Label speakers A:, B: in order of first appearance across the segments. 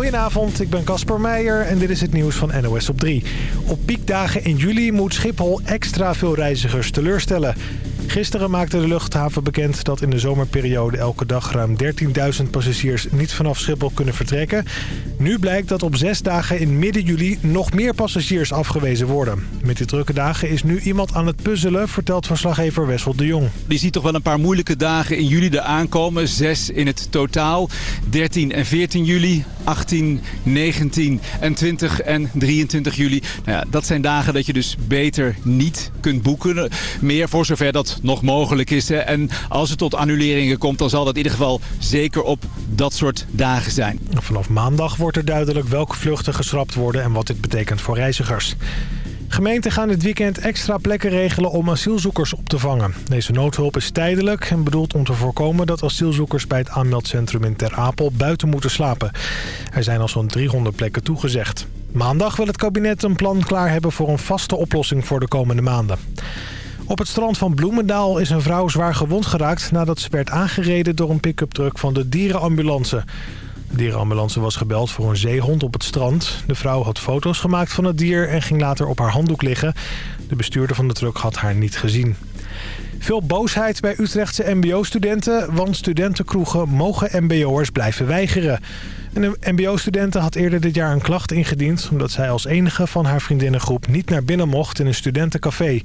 A: Goedenavond, ik ben Casper Meijer en dit is het nieuws van NOS op 3. Op piekdagen in juli moet Schiphol extra veel reizigers teleurstellen. Gisteren maakte de luchthaven bekend dat in de zomerperiode elke dag ruim 13.000 passagiers niet vanaf Schiphol kunnen vertrekken. Nu blijkt dat op zes dagen in midden juli nog meer passagiers afgewezen worden. Met die drukke dagen is nu iemand aan het puzzelen, vertelt verslaggever Wessel de Jong.
B: Die ziet toch wel een paar moeilijke dagen in juli er aankomen. Zes in het totaal. 13 en 14 juli, 18, 19 en 20 en 23 juli. Nou ja, dat zijn dagen dat je dus beter niet kunt boeken. Meer voor zover dat nog mogelijk is. Hè. En als het tot annuleringen komt, dan zal dat in ieder geval zeker op dat soort dagen zijn.
A: Vanaf maandag wordt er duidelijk welke vluchten geschrapt worden en wat dit betekent voor reizigers. Gemeenten gaan dit weekend extra plekken regelen om asielzoekers op te vangen. Deze noodhulp is tijdelijk en bedoeld om te voorkomen dat asielzoekers bij het aanmeldcentrum in Ter Apel buiten moeten slapen. Er zijn al zo'n 300 plekken toegezegd. Maandag wil het kabinet een plan klaar hebben voor een vaste oplossing voor de komende maanden. Op het strand van Bloemendaal is een vrouw zwaar gewond geraakt... nadat ze werd aangereden door een pick-up truck van de dierenambulance. De dierenambulance was gebeld voor een zeehond op het strand. De vrouw had foto's gemaakt van het dier en ging later op haar handdoek liggen. De bestuurder van de truck had haar niet gezien. Veel boosheid bij Utrechtse mbo-studenten, want studentenkroegen mogen mbo'ers blijven weigeren. Een mbo-studenten had eerder dit jaar een klacht ingediend... omdat zij als enige van haar vriendinnengroep niet naar binnen mocht in een studentencafé.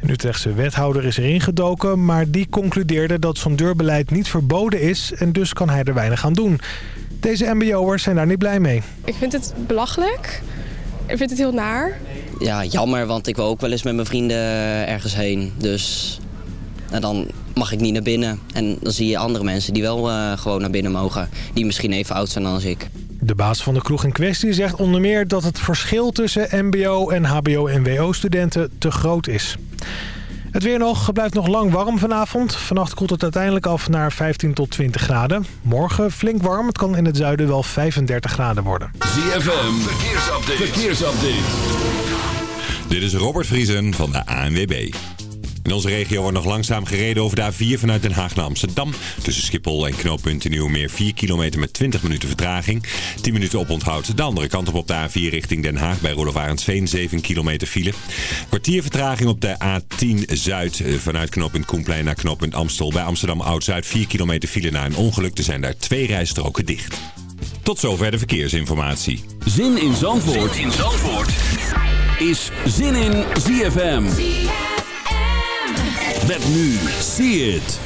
A: Een Utrechtse wethouder is erin gedoken, maar die concludeerde dat zo'n deurbeleid niet verboden is... en dus kan hij er weinig aan doen. Deze mbo'ers zijn daar niet blij mee.
C: Ik vind het belachelijk. Ik vind het heel naar.
D: Ja, jammer, want ik wil ook wel eens met mijn vrienden ergens heen. Dus nou, dan mag ik niet naar binnen. En dan zie je andere mensen die wel uh, gewoon naar binnen mogen. Die misschien even oud zijn dan ik.
A: De baas van de kroeg in kwestie zegt onder meer dat het verschil tussen mbo- en hbo- en wo-studenten te groot is. Het weer nog. Het blijft nog lang warm vanavond. Vannacht koelt het uiteindelijk af naar 15 tot 20 graden. Morgen flink warm. Het kan in het zuiden wel 35 graden worden.
E: ZFM. Verkeersupdate. Verkeersupdate. Dit is Robert Vriesen van de ANWB. In onze regio wordt nog langzaam gereden over de A4 vanuit Den Haag naar Amsterdam. Tussen Schiphol en knooppunt Nieuwmeer 4 kilometer met 20 minuten vertraging. 10 minuten oponthoud de andere kant op op de A4 richting Den Haag bij Rolof Arendsveen 7 kilometer file. Kwartier vertraging op de A10 Zuid eh, vanuit knooppunt Koenplein naar knooppunt Amstel. Bij Amsterdam Oud-Zuid 4 kilometer file na een ongeluk. Er zijn daar twee rijstroken dicht. Tot zover de verkeersinformatie.
F: Zin in Zandvoort, zin in Zandvoort. is Zin in ZFM. Met nu, see it.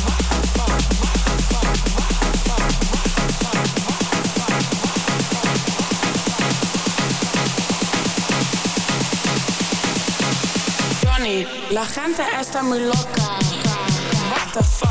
G: La gente está muy loca. What?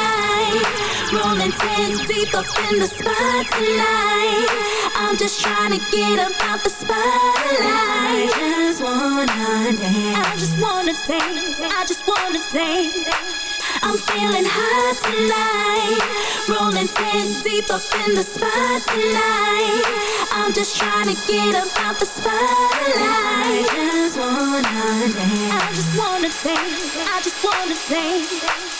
G: tonight Rolling ten deep up in the spot tonight I'm just trying to get up out the spotlight. I just wanna dance. I just wanna dance. I just wanna dance. I'm feeling hot tonight.
H: Rolling ten deep up in the spot tonight I'm just trying to get up out the spotlight. I just wanna dance. I just wanna dance.
I: I
J: just wanna dance.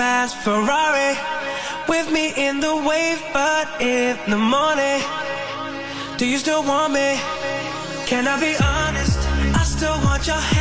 J: fast Ferrari with me in the wave, but in the morning, do you still want me? Can I be honest? I still want your hand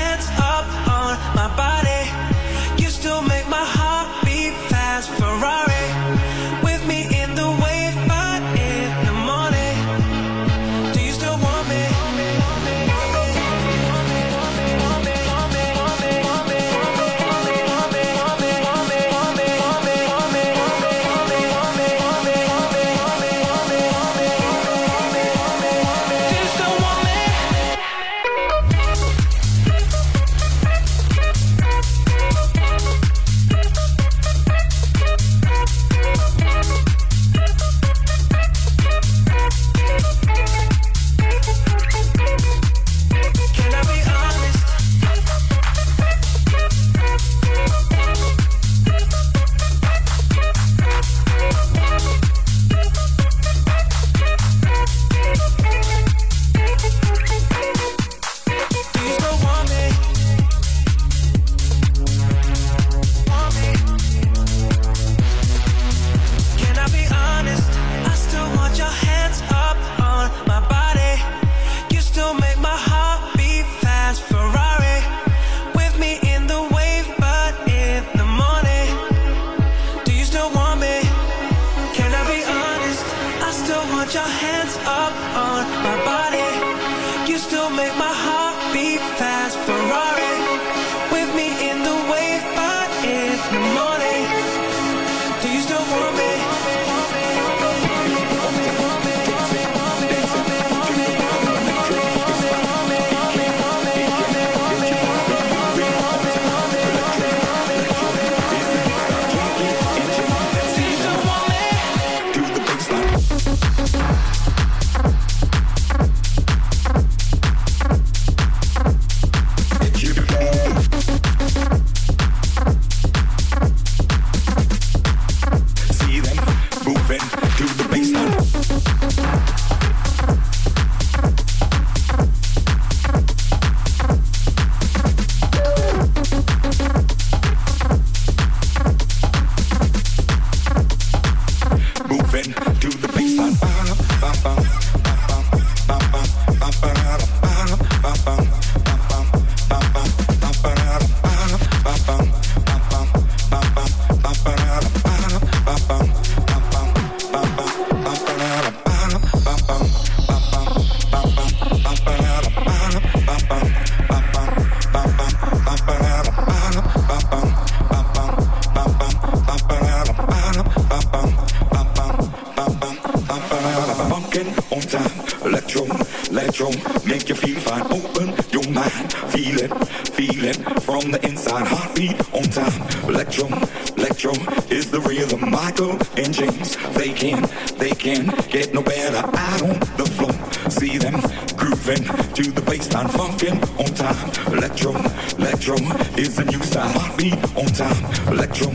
J: drum, make you
K: feel fine. Open your mind, feel it, feel it from the inside. Heartbeat on time, electro, electro is the rhythm. Michael and James, they can, they can get no better. Out on the floor, see them grooving to the baseline, funkin' on time. Electro, electro is the new style. Heartbeat on time, electro,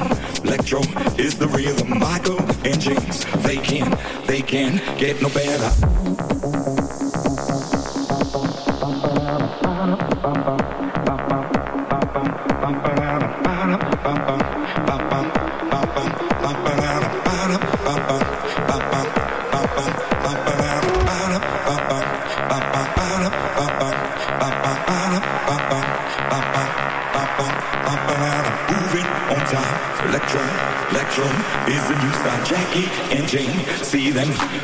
K: electro is the rhythm. Michael and James, they can, they can get no better. them.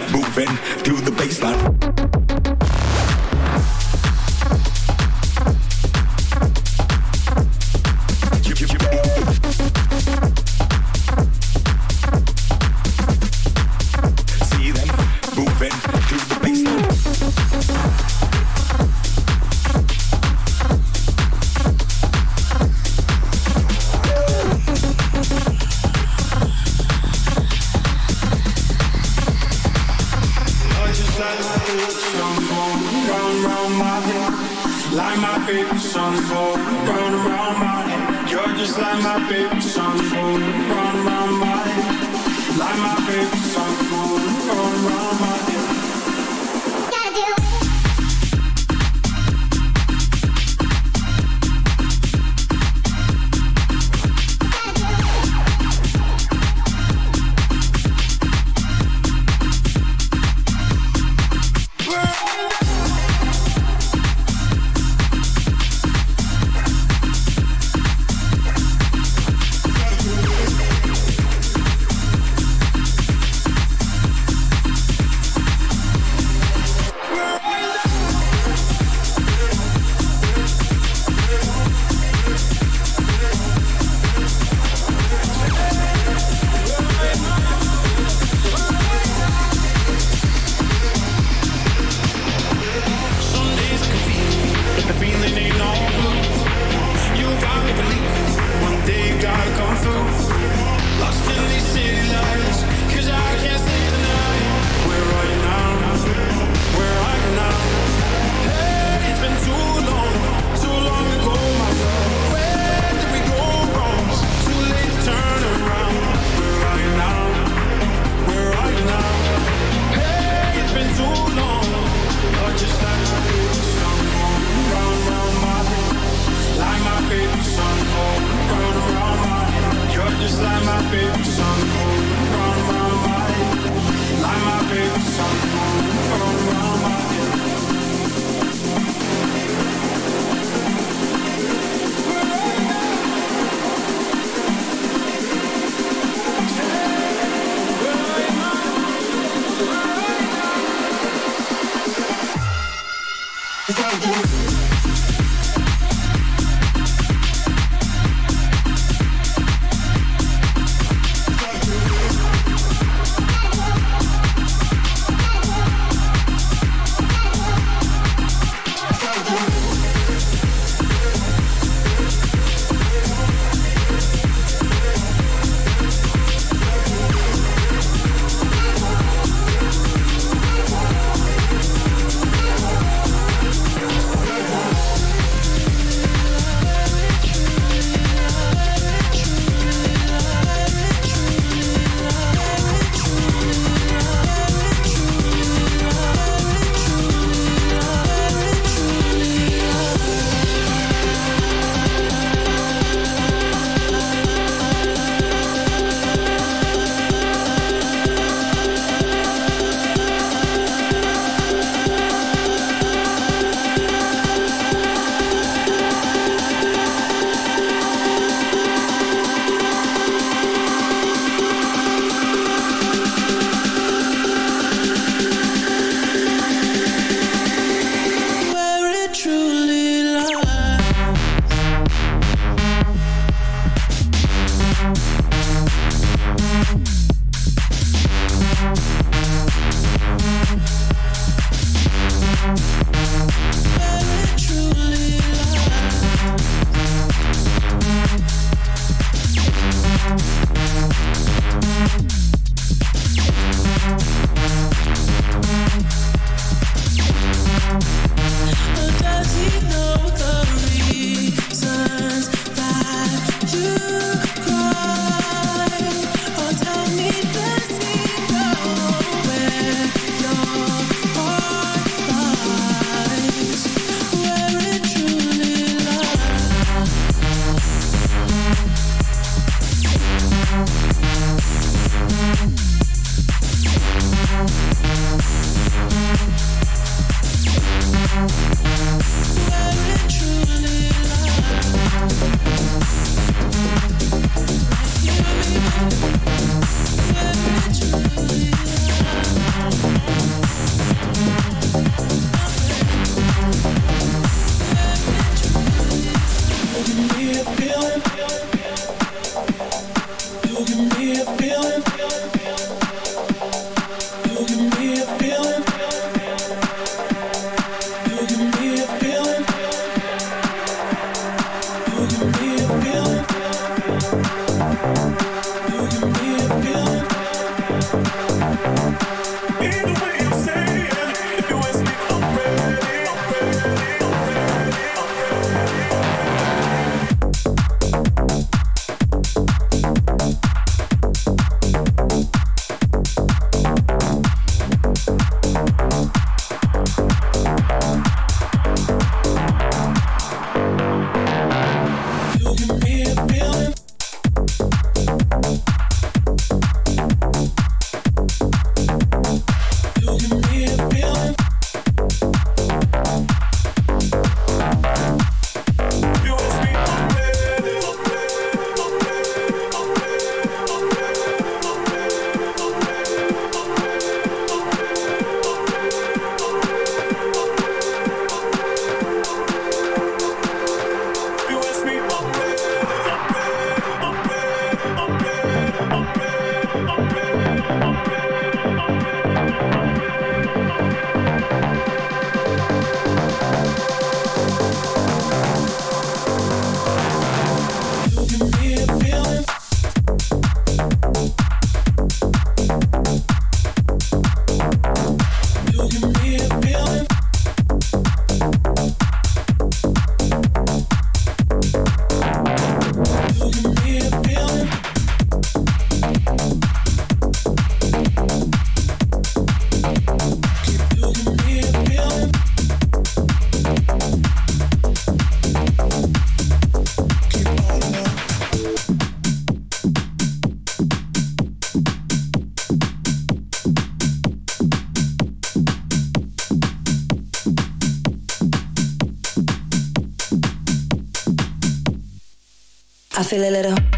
L: feel a little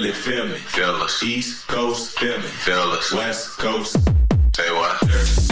M: really feel me. Fellas. East Coast, feel me. Fellas. West Coast. Say what?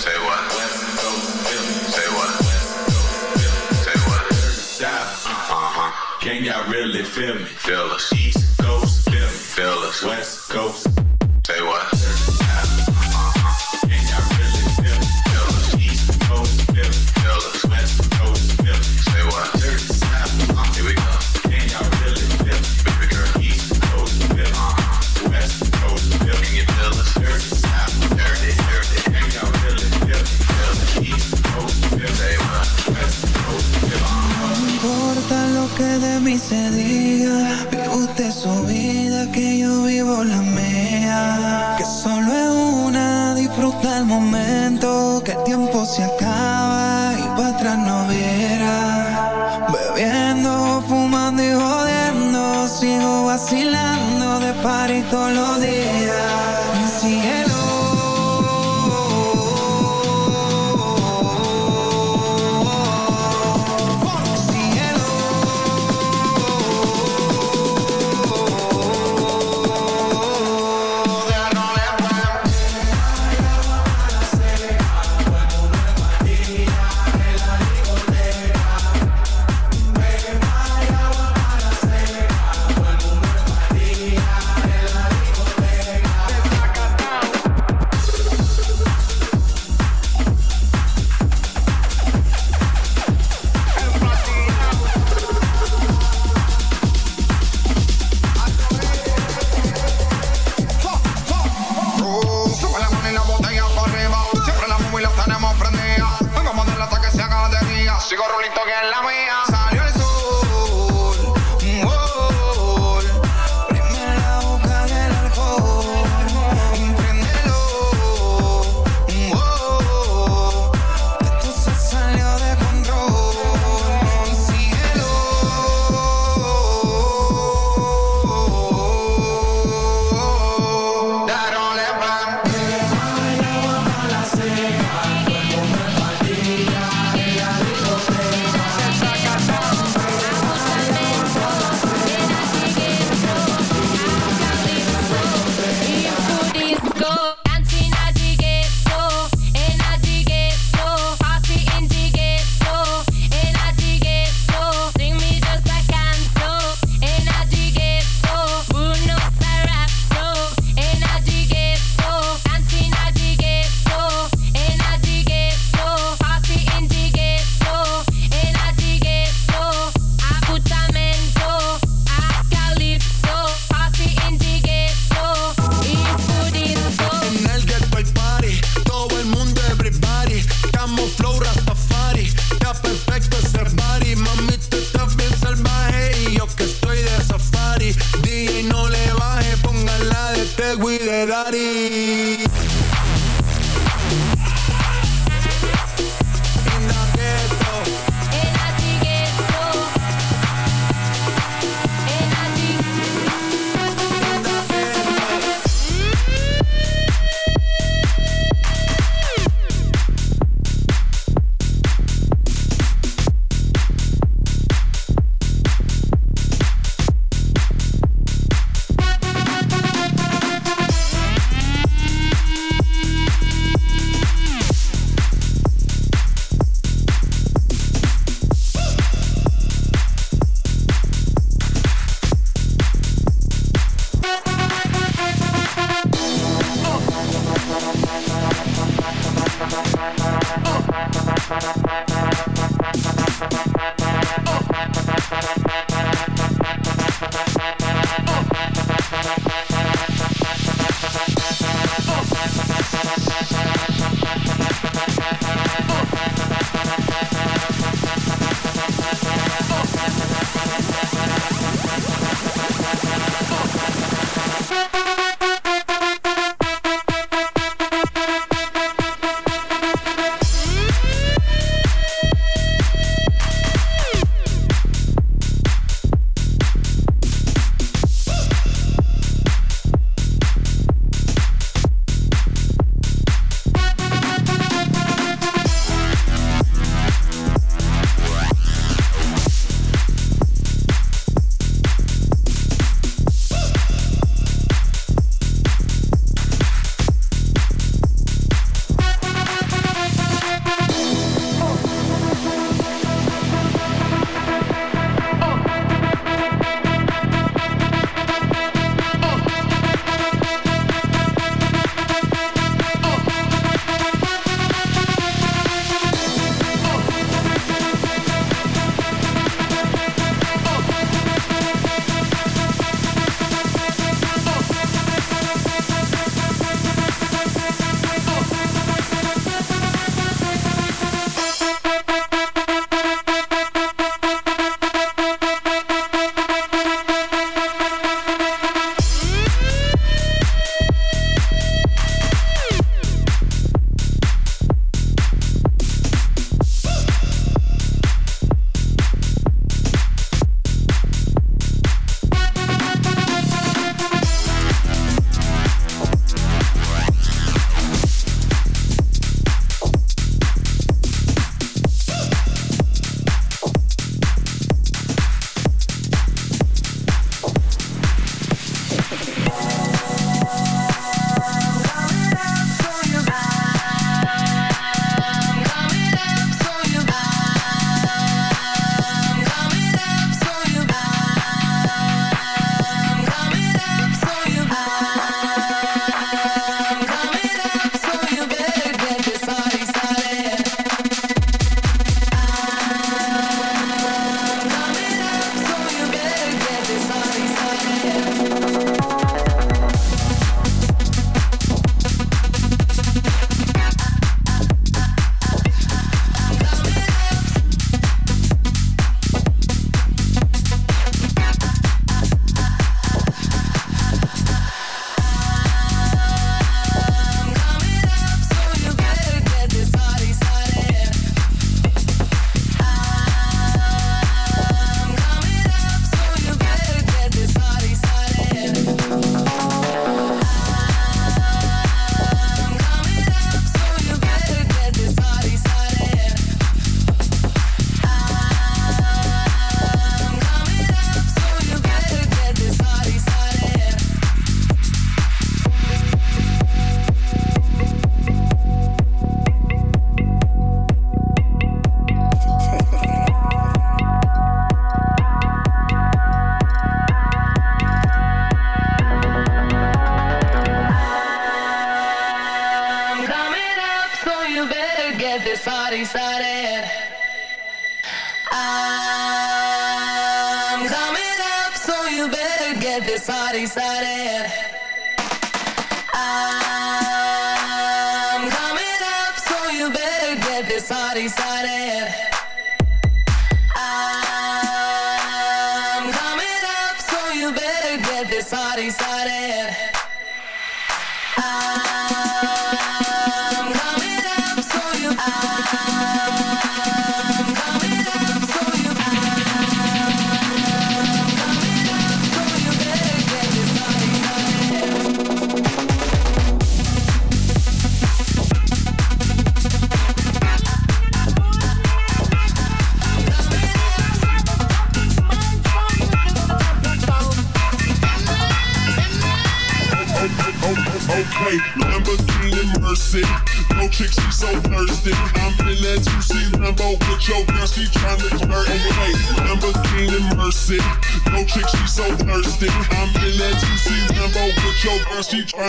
M: Say what? West Coast Say what? Say what? South. Uh huh. Can y'all really feel me? Feel us. East Coast Philly. Feel us. West Coast.
N: su vida, que yo vivo la mía. Que solo es una, disfruta el momento, que el tiempo se acaba y para atrás no viera. Bebiendo, fumando y jodiendo, sigo vacilando de par y todos los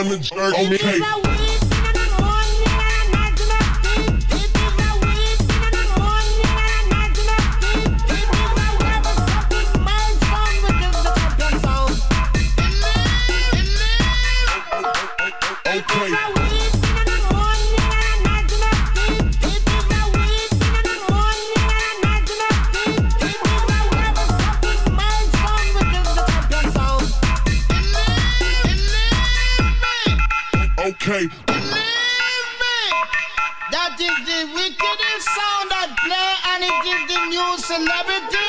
O: time to jerk. Okay. Okay.
P: That is the wickedest sound that play and it is the new celebrity.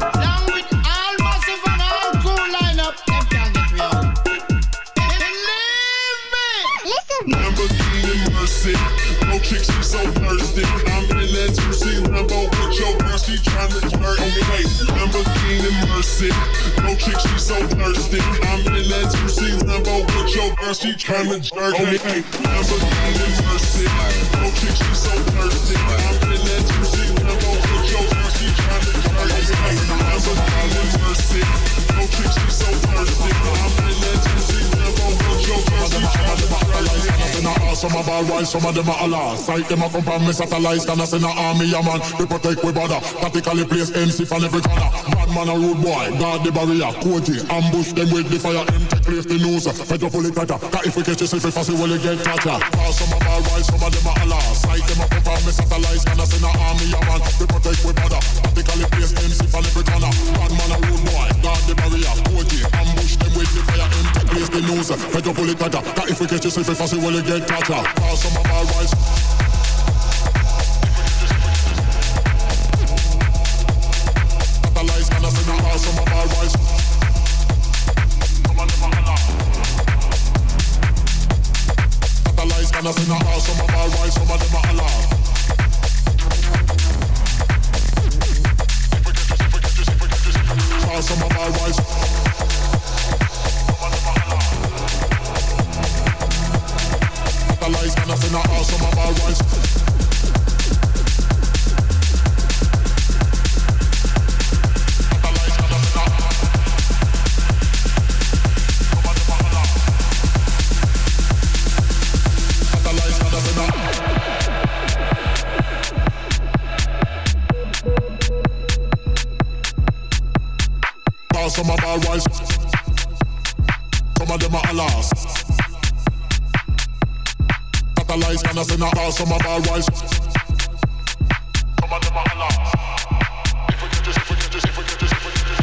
P: Along with all massive and all cool lineup. Them can't get me out. Believe me. Listen.
O: Lamborghini Mercy. No chick, she so thirsty. I'm she tryna flirt. Okay, Lamborghini Mercy. No chick, she so thirsty. I'm in that 2C Lambo with your girl, she tryna jerk. Okay, Lamborghini Mercy. No chick, she so thirsty. I'm in that 2C Lambo with your girl, she tryna jerk. Okay, Lamborghini Mercy. No chick, she so thirsty. I'm in that 2C Lambo with your girl, she tryna jerk.
Q: in a ass, some a ball wise, some of them a Allah. Sight them a come from me satellites, can I send a army, a man. We protect, we bother. Tactically place MC from every corner. Bad man a rude boy, guard the barrier. Koji, ambush them with the fire, empty place the news. Fed up pull it tighter. Cause if we catch yourself, I see, well, you get. Ass, some a ball wise, some of them a Allah. Sight them a come from me satellites, can I send a army, a man. We protect, we bother. Tactically place MC from every corner. Bad man a rude the barrier. Forty, ambush them with the fire. Empty place the news. Fed up bullet cutter. That if we catch yourself, if I see will you get cutter. Pass on my our rights. I say now pass I say now eyes and nothing I ask on my ball rights. Rise. ballers in the house, some of all wise. Some of them are alarms. If we could just, if we could just, if we could just, if we could just.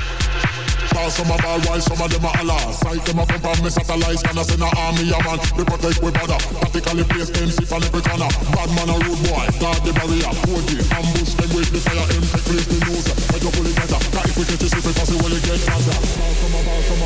Q: Ball, some of all wise, some of them are alarms. Sight them up and bomb me satellites, and I send an army a man. We protect we bother. Practically place MC for every corner. Bad man a rude boy, guard the barrier. Hold it, ambush them with the fire. MC place the news. Make your bullet better. Cause if we could just, if we
M: could, we
R: will get better.